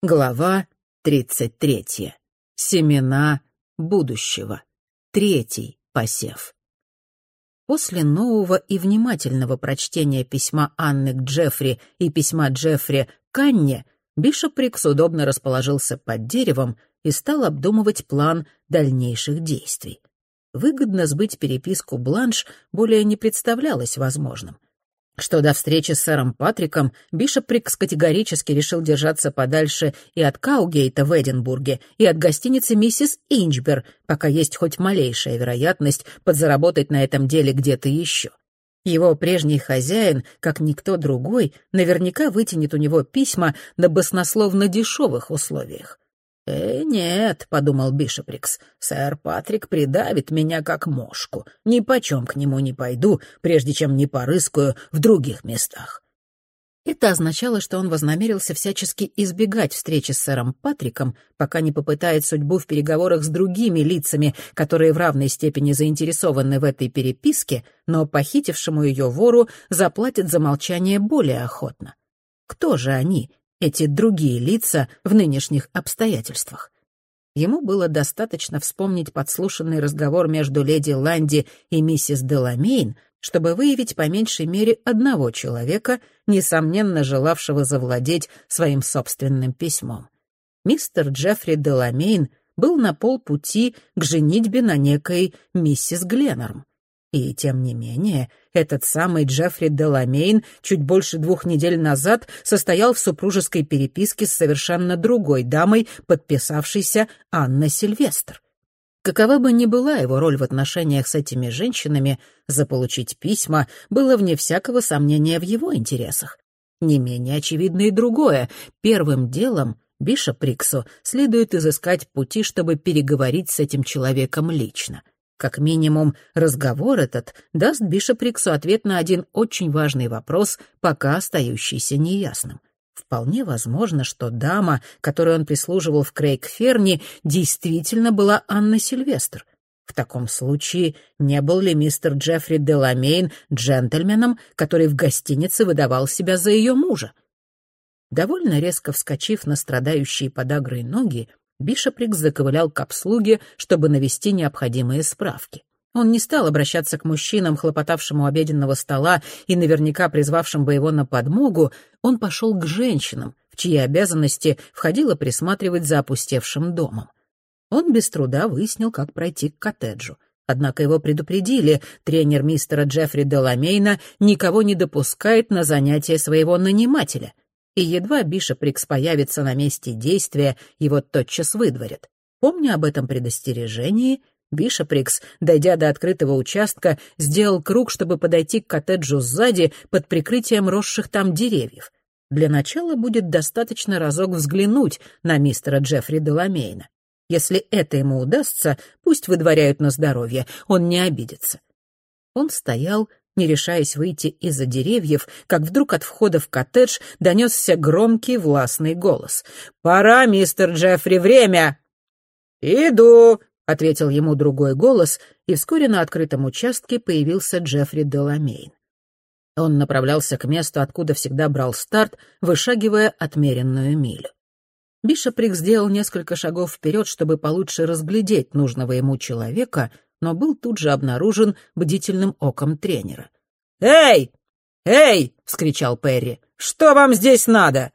Глава 33. Семена будущего. Третий посев. После нового и внимательного прочтения письма Анны к Джеффри и письма Джеффри к Анне, Бишоп Рикс удобно расположился под деревом и стал обдумывать план дальнейших действий. Выгодно сбыть переписку Бланш более не представлялось возможным. Что до встречи с сэром Патриком, Бишоприкс категорически решил держаться подальше и от Каугейта в Эдинбурге, и от гостиницы «Миссис Инчбер», пока есть хоть малейшая вероятность подзаработать на этом деле где-то еще. Его прежний хозяин, как никто другой, наверняка вытянет у него письма на баснословно дешевых условиях. «Э, нет», — подумал Бишоприкс, — «сэр Патрик придавит меня как мошку. Ни почем к нему не пойду, прежде чем не порыскаю в других местах». Это означало, что он вознамерился всячески избегать встречи с сэром Патриком, пока не попытает судьбу в переговорах с другими лицами, которые в равной степени заинтересованы в этой переписке, но похитившему ее вору заплатят за молчание более охотно. Кто же они, эти другие лица в нынешних обстоятельствах. Ему было достаточно вспомнить подслушанный разговор между леди Ланди и миссис Деламейн, чтобы выявить по меньшей мере одного человека, несомненно желавшего завладеть своим собственным письмом. Мистер Джеффри Деламейн был на полпути к женитьбе на некой миссис Гленнорм. И тем не менее, этот самый Джеффри Деламейн чуть больше двух недель назад состоял в супружеской переписке с совершенно другой дамой, подписавшейся Анна Сильвестр. Какова бы ни была его роль в отношениях с этими женщинами, заполучить письма было вне всякого сомнения в его интересах. Не менее очевидно и другое. Первым делом Бишоприксу следует изыскать пути, чтобы переговорить с этим человеком лично — как минимум, разговор этот даст Бишоприксу ответ на один очень важный вопрос, пока остающийся неясным. Вполне возможно, что дама, которой он прислуживал в Крейг-Ферни, действительно была Анна Сильвестр. В таком случае, не был ли мистер Джеффри Деламейн джентльменом, который в гостинице выдавал себя за ее мужа? Довольно резко вскочив на страдающие подагрой ноги, Бишоприк заковылял к обслуге, чтобы навести необходимые справки. Он не стал обращаться к мужчинам, хлопотавшим у обеденного стола и наверняка призвавшим бы его на подмогу, он пошел к женщинам, в чьи обязанности входило присматривать за опустевшим домом. Он без труда выяснил, как пройти к коттеджу. Однако его предупредили, тренер мистера Джеффри Деламейна никого не допускает на занятия своего нанимателя — и едва Бишоприкс появится на месте действия, его тотчас выдворят. Помня об этом предостережении, Бишоприкс, дойдя до открытого участка, сделал круг, чтобы подойти к коттеджу сзади под прикрытием росших там деревьев. Для начала будет достаточно разок взглянуть на мистера Джеффри Деламейна. Если это ему удастся, пусть выдворяют на здоровье, он не обидится. Он стоял, не решаясь выйти из-за деревьев, как вдруг от входа в коттедж донесся громкий властный голос. «Пора, мистер Джеффри, время!» «Иду!» — ответил ему другой голос, и вскоре на открытом участке появился Джеффри Деламейн. Он направлялся к месту, откуда всегда брал старт, вышагивая отмеренную милю. Бишоприк сделал несколько шагов вперед, чтобы получше разглядеть нужного ему человека — но был тут же обнаружен бдительным оком тренера. «Эй! Эй!» — вскричал Перри. «Что вам здесь надо?»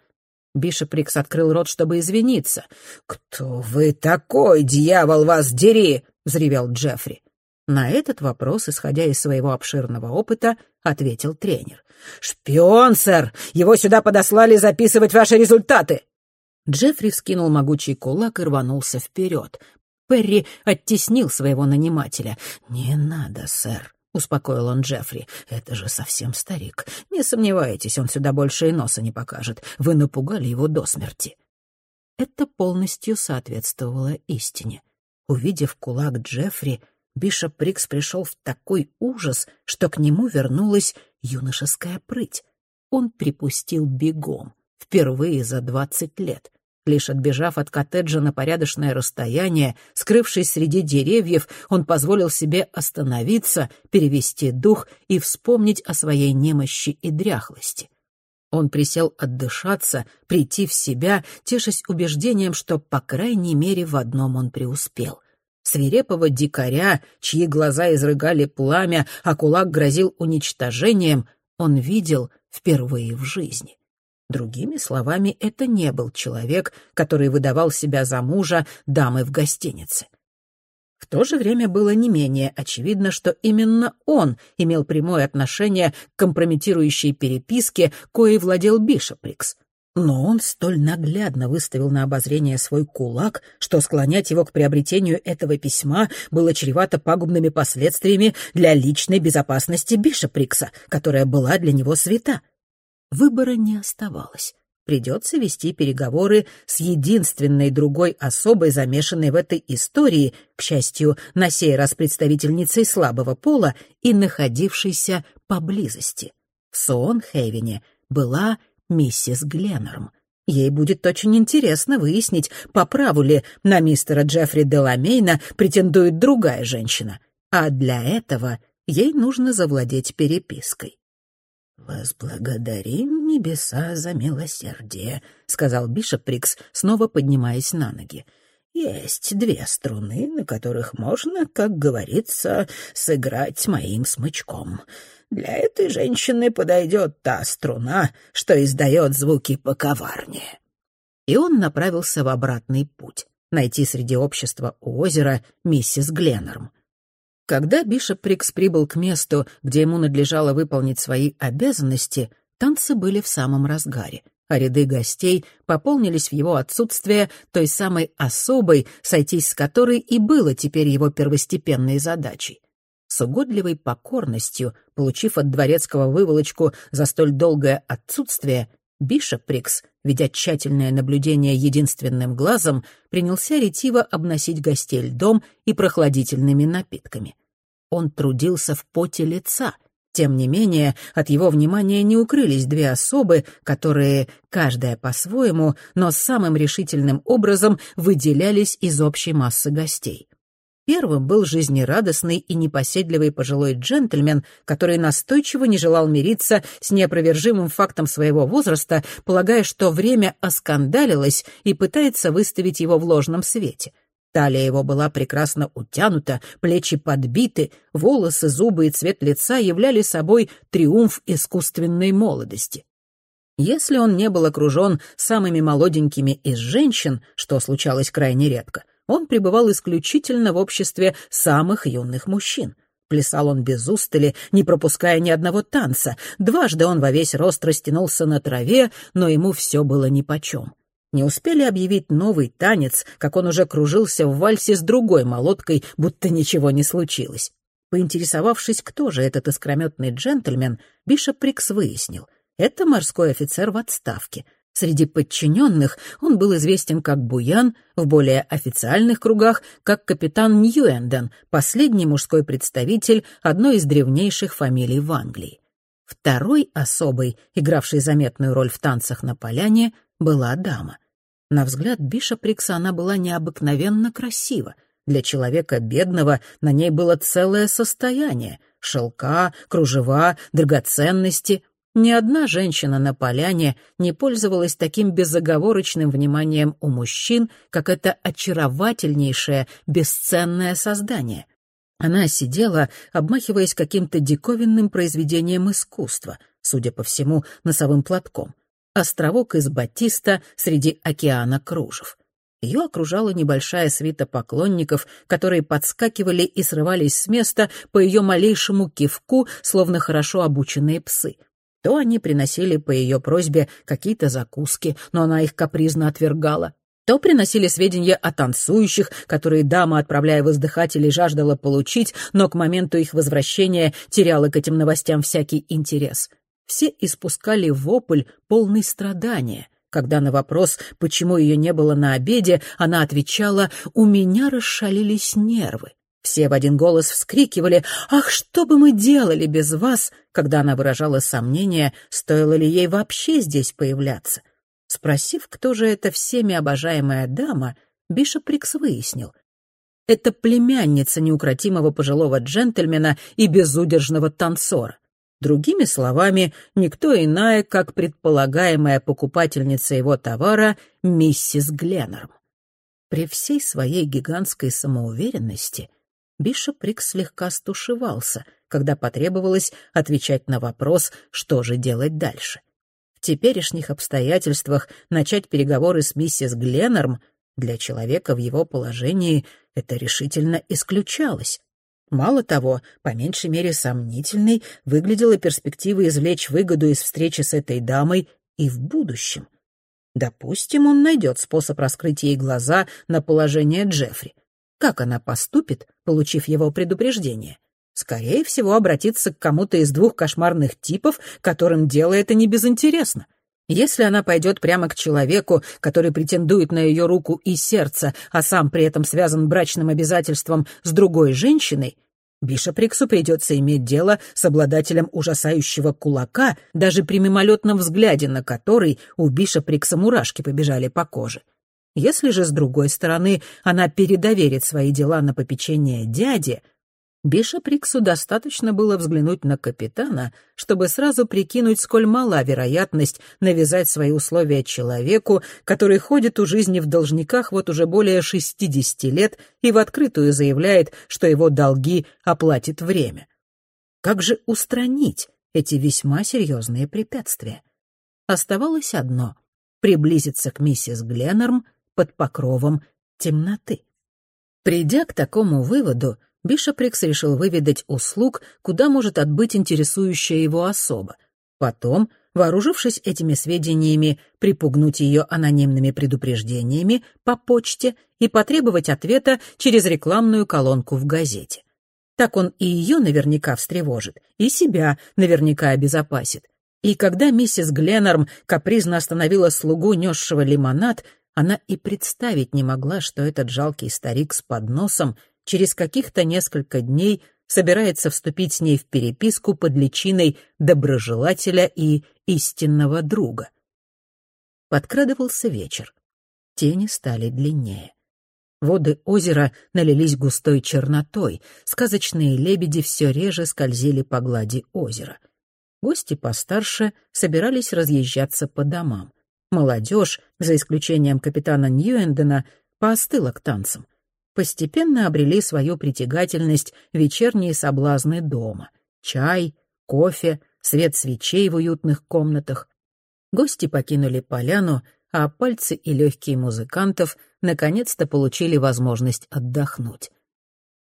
Бишоприкс открыл рот, чтобы извиниться. «Кто вы такой, дьявол, вас дери!» — взревел Джеффри. На этот вопрос, исходя из своего обширного опыта, ответил тренер. «Шпион, сэр! Его сюда подослали записывать ваши результаты!» Джеффри вскинул могучий кулак и рванулся вперед. Перри оттеснил своего нанимателя. «Не надо, сэр», — успокоил он Джеффри. «Это же совсем старик. Не сомневайтесь, он сюда больше и носа не покажет. Вы напугали его до смерти». Это полностью соответствовало истине. Увидев кулак Джеффри, Бишоп Рикс пришел в такой ужас, что к нему вернулась юношеская прыть. Он припустил бегом, впервые за двадцать лет. Лишь отбежав от коттеджа на порядочное расстояние, скрывшись среди деревьев, он позволил себе остановиться, перевести дух и вспомнить о своей немощи и дряхлости. Он присел отдышаться, прийти в себя, тешась убеждением, что, по крайней мере, в одном он преуспел. Свирепого дикаря, чьи глаза изрыгали пламя, а кулак грозил уничтожением, он видел впервые в жизни. Другими словами, это не был человек, который выдавал себя за мужа дамы в гостинице. В то же время было не менее очевидно, что именно он имел прямое отношение к компрометирующей переписке, коей владел Бишоприкс. Но он столь наглядно выставил на обозрение свой кулак, что склонять его к приобретению этого письма было чревато пагубными последствиями для личной безопасности Бишоприкса, которая была для него свята. Выбора не оставалось. Придется вести переговоры с единственной другой особой, замешанной в этой истории, к счастью, на сей раз представительницей слабого пола и находившейся поблизости. В Суонхейвене была миссис Гленнерм. Ей будет очень интересно выяснить, по праву ли на мистера Джеффри Деламейна претендует другая женщина. А для этого ей нужно завладеть перепиской. «Возблагодарим небеса за милосердие», — сказал Бишоп Прикс, снова поднимаясь на ноги. «Есть две струны, на которых можно, как говорится, сыграть моим смычком. Для этой женщины подойдет та струна, что издает звуки поковарнее». И он направился в обратный путь — найти среди общества у озера миссис Гленнерм. Когда Бишоп Прикс прибыл к месту, где ему надлежало выполнить свои обязанности, танцы были в самом разгаре, а ряды гостей пополнились в его отсутствие той самой особой, сойтись с которой и было теперь его первостепенной задачей. С угодливой покорностью, получив от дворецкого выволочку за столь долгое отсутствие, Бишоп Прикс, ведя тщательное наблюдение единственным глазом, принялся ретиво обносить гостей льдом и прохладительными напитками. Он трудился в поте лица. Тем не менее, от его внимания не укрылись две особы, которые, каждая по-своему, но самым решительным образом выделялись из общей массы гостей. Первым был жизнерадостный и непоседливый пожилой джентльмен, который настойчиво не желал мириться с неопровержимым фактом своего возраста, полагая, что время оскандалилось и пытается выставить его в ложном свете. Талия его была прекрасно утянута, плечи подбиты, волосы, зубы и цвет лица являли собой триумф искусственной молодости. Если он не был окружен самыми молоденькими из женщин, что случалось крайне редко, он пребывал исключительно в обществе самых юных мужчин. Плясал он без устали, не пропуская ни одного танца. Дважды он во весь рост растянулся на траве, но ему все было нипочем. Не успели объявить новый танец, как он уже кружился в вальсе с другой молоткой, будто ничего не случилось. Поинтересовавшись, кто же этот искрометный джентльмен, Бишоп Прикс выяснил. Это морской офицер в отставке — Среди подчиненных он был известен как Буян, в более официальных кругах как капитан Ньюэнден, последний мужской представитель одной из древнейших фамилий в Англии. Второй особой, игравшей заметную роль в танцах на поляне, была дама. На взгляд Бишоприкса она была необыкновенно красива. Для человека бедного на ней было целое состояние — шелка, кружева, драгоценности — ни одна женщина на поляне не пользовалась таким безоговорочным вниманием у мужчин, как это очаровательнейшее, бесценное создание. Она сидела, обмахиваясь каким-то диковинным произведением искусства, судя по всему, носовым платком. Островок из батиста среди океана кружев. Ее окружала небольшая свита поклонников, которые подскакивали и срывались с места по ее малейшему кивку, словно хорошо обученные псы — то они приносили по ее просьбе какие-то закуски, но она их капризно отвергала. То приносили сведения о танцующих, которые дама, отправляя воздыхателей, жаждала получить, но к моменту их возвращения теряла к этим новостям всякий интерес. Все испускали вопль, полный страдания. Когда на вопрос, почему ее не было на обеде, она отвечала «У меня расшалились нервы». Все в один голос вскрикивали «Ах, что бы мы делали без вас!» когда она выражала сомнение, стоило ли ей вообще здесь появляться. Спросив, кто же эта всеми обожаемая дама, Бишоп Рикс выяснил. Это племянница неукротимого пожилого джентльмена и безудержного танцора. Другими словами, никто иная, как предполагаемая покупательница его товара, миссис Гленнерм. При всей своей гигантской самоуверенности Бишоп Рик слегка стушевался, когда потребовалось отвечать на вопрос, что же делать дальше. В теперешних обстоятельствах начать переговоры с миссис Гленнерм для человека в его положении это решительно исключалось. Мало того, по меньшей мере сомнительной, выглядела перспектива извлечь выгоду из встречи с этой дамой и в будущем. Допустим, он найдет способ раскрыть ей глаза на положение Джеффри. Как она поступит, получив его предупреждение? Скорее всего, обратиться к кому-то из двух кошмарных типов, которым дело это не безинтересно. Если она пойдет прямо к человеку, который претендует на ее руку и сердце, а сам при этом связан брачным обязательством с другой женщиной, Бишоприксу придется иметь дело с обладателем ужасающего кулака, даже при мимолетном взгляде на который у Бишоприкса мурашки побежали по коже. Если же, с другой стороны, она передоверит свои дела на попечение дяде, Бишоприксу достаточно было взглянуть на капитана, чтобы сразу прикинуть, сколь мала вероятность навязать свои условия человеку, который ходит у жизни в должниках вот уже более 60 лет и в открытую заявляет, что его долги оплатит время. Как же устранить эти весьма серьезные препятствия? Оставалось одно — приблизиться к миссис Гленнерм под покровом темноты. Придя к такому выводу, Бишоприкс решил выведать услуг, куда может отбыть интересующая его особа. Потом, вооружившись этими сведениями, припугнуть ее анонимными предупреждениями по почте и потребовать ответа через рекламную колонку в газете. Так он и ее наверняка встревожит, и себя наверняка обезопасит. И когда миссис Гленнерм капризно остановила слугу, несшего лимонад, она и представить не могла, что этот жалкий старик с подносом — через каких-то несколько дней собирается вступить с ней в переписку под личиной доброжелателя и истинного друга. Подкрадывался вечер. Тени стали длиннее. Воды озера налились густой чернотой, сказочные лебеди все реже скользили по глади озера. Гости постарше собирались разъезжаться по домам. Молодежь, за исключением капитана Ньюэндена, поостыла к танцам постепенно обрели свою притягательность вечерние соблазны дома. Чай, кофе, свет свечей в уютных комнатах. Гости покинули поляну, а пальцы и легкие музыкантов наконец-то получили возможность отдохнуть.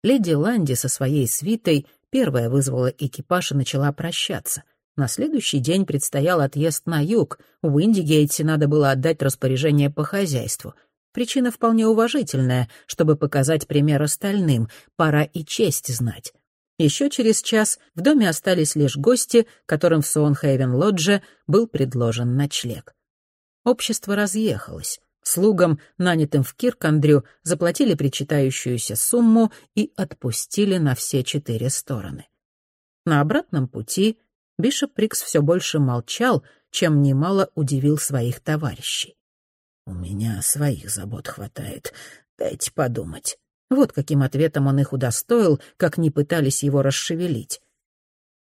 Леди Ланди со своей свитой первая вызвала экипаж и начала прощаться. На следующий день предстоял отъезд на юг. В Уиндигейте надо было отдать распоряжение по хозяйству — Причина вполне уважительная, чтобы показать пример остальным, пора и честь знать. Еще через час в доме остались лишь гости, которым в Суонхейвен-Лодже был предложен ночлег. Общество разъехалось. Слугам, нанятым в Киркандрю, заплатили причитающуюся сумму и отпустили на все четыре стороны. На обратном пути Бишоп Прикс все больше молчал, чем немало удивил своих товарищей. «У меня своих забот хватает. Дайте подумать». Вот каким ответом он их удостоил, как не пытались его расшевелить.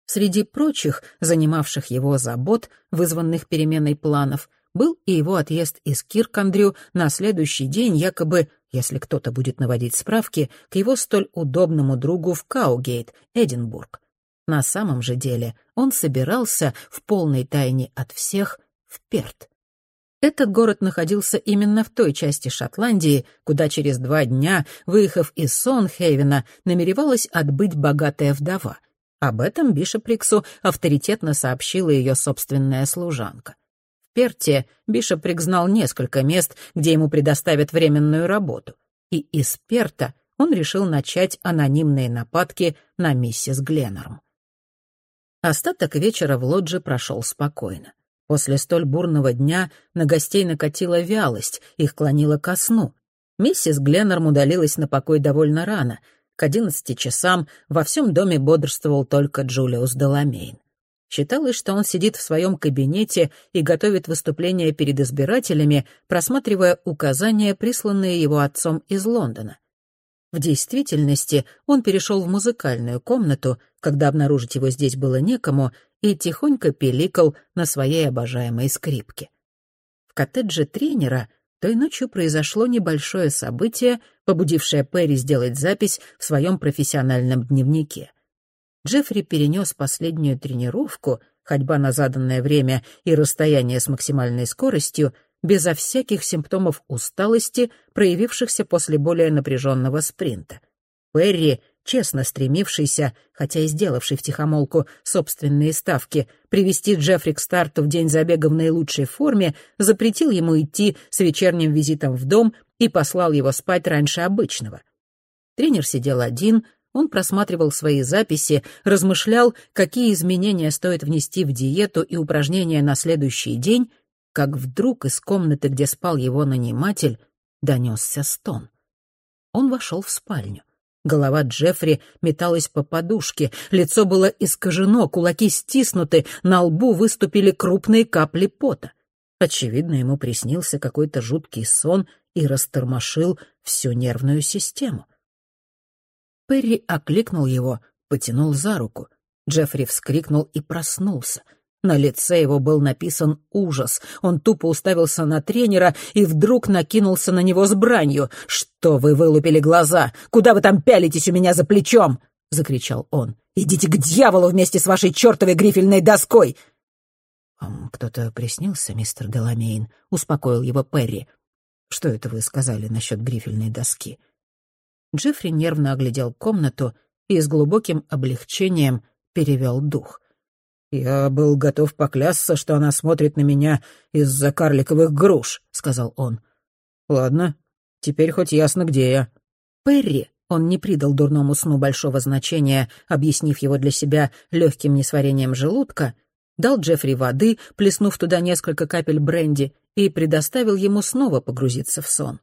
Среди прочих, занимавших его забот, вызванных переменой планов, был и его отъезд из Киркандрю на следующий день, якобы, если кто-то будет наводить справки, к его столь удобному другу в Каугейт, Эдинбург. На самом же деле он собирался в полной тайне от всех в Перт. Этот город находился именно в той части Шотландии, куда через два дня, выехав из Сонхейвена, намеревалась отбыть богатая вдова. Об этом Бишоприксу авторитетно сообщила ее собственная служанка. В Перте Бишоприк знал несколько мест, где ему предоставят временную работу. И из Перта он решил начать анонимные нападки на миссис Гленнерм. Остаток вечера в лодже прошел спокойно. После столь бурного дня на гостей накатила вялость, их клонило ко сну. Миссис Гленнерм удалилась на покой довольно рано. К одиннадцати часам во всем доме бодрствовал только Джулиус Деламейн. Считалось, что он сидит в своем кабинете и готовит выступление перед избирателями, просматривая указания, присланные его отцом из Лондона. В действительности он перешел в музыкальную комнату, когда обнаружить его здесь было некому, и тихонько пиликал на своей обожаемой скрипке. В коттедже тренера той ночью произошло небольшое событие, побудившее Перри сделать запись в своем профессиональном дневнике. Джеффри перенес последнюю тренировку, ходьба на заданное время и расстояние с максимальной скоростью, безо всяких симптомов усталости, проявившихся после более напряженного спринта. Перри, честно стремившийся, хотя и сделавший втихомолку собственные ставки, привести Джеффри к старту в день забега в наилучшей форме, запретил ему идти с вечерним визитом в дом и послал его спать раньше обычного. Тренер сидел один, он просматривал свои записи, размышлял, какие изменения стоит внести в диету и упражнения на следующий день, как вдруг из комнаты, где спал его наниматель, донесся стон. Он вошел в спальню. Голова Джеффри металась по подушке, лицо было искажено, кулаки стиснуты, на лбу выступили крупные капли пота. Очевидно, ему приснился какой-то жуткий сон и растормошил всю нервную систему. Перри окликнул его, потянул за руку. Джеффри вскрикнул и проснулся — на лице его был написан ужас. Он тупо уставился на тренера и вдруг накинулся на него с бранью. «Что вы вылупили глаза? Куда вы там пялитесь у меня за плечом?» — закричал он. «Идите к дьяволу вместе с вашей чертовой грифельной доской!» «Вам кто-то приснился, мистер Деламейн?» — успокоил его Перри. «Что это вы сказали насчет грифельной доски?» Джеффри нервно оглядел комнату и с глубоким облегчением перевел дух — «Я был готов поклясться, что она смотрит на меня из-за карликовых груш», — сказал он. «Ладно, теперь хоть ясно, где я». Перри, он не придал дурному сну большого значения, объяснив его для себя легким несварением желудка, дал Джеффри воды, плеснув туда несколько капель бренди, и предоставил ему снова погрузиться в сон.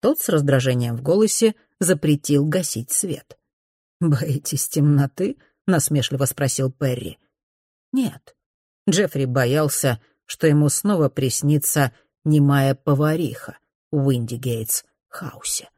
Тот с раздражением в голосе запретил гасить свет. «Боитесь темноты?» — насмешливо спросил Перри. Нет. Джеффри боялся, что ему снова приснится немая повариха в Уиндигейтс хаусе.